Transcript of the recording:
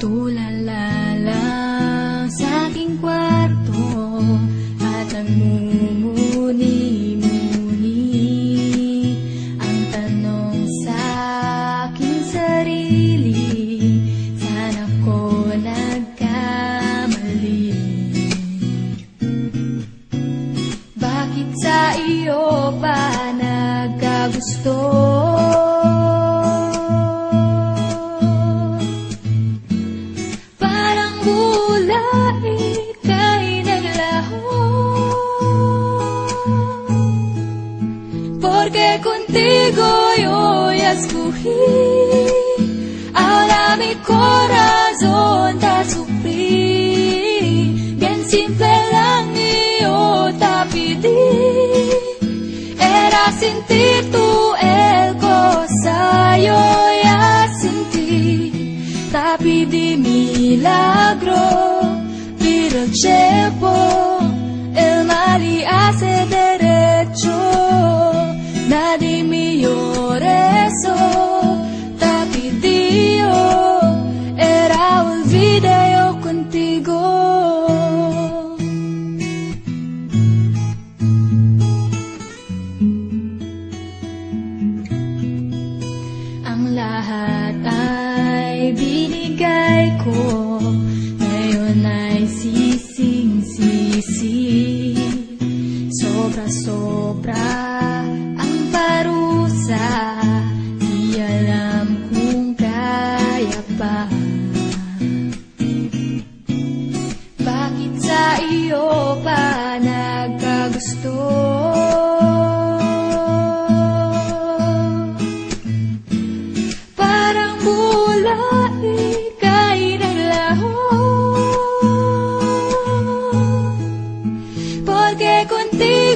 Tulala lang sa aking kwarto at nagmumuni-muni ang tanong sa aking sarili sana ko nagkamali Bakit sa iyo pa nagkagusto? Contigo yo escogí. Ahora mi corazón te sufrí Bien simple lang yo te pedí Era sentir tu el cosa yo ya sentí. Te pedí milagro contigo. Ang lahat ay binigay ko, ngayon ay sising sisi. Sobra-sobra ang parusa, di alam kung kaya pa. radio